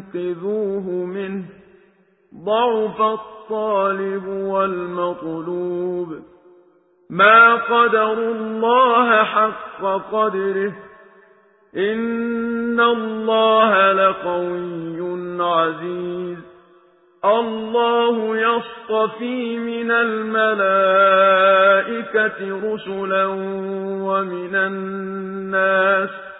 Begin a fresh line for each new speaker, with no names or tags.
يَسْتَنقِذُوهُ مِنْهُ. ضَعُفَ الطَّالِبُ وَالْمَطْلُوبُ. مَا قَدَرُوا اللَّهَ حَقَّ قَدْرِهِ. إِنَّ اللَّهَ لَقَوِيٌّ عَزِيزٌ. اللَّهُ يَصْطَفِي مِنَ الْمَلَائِكَةِ رُسُلًا وَمِنَ النَّاسِ ۚ.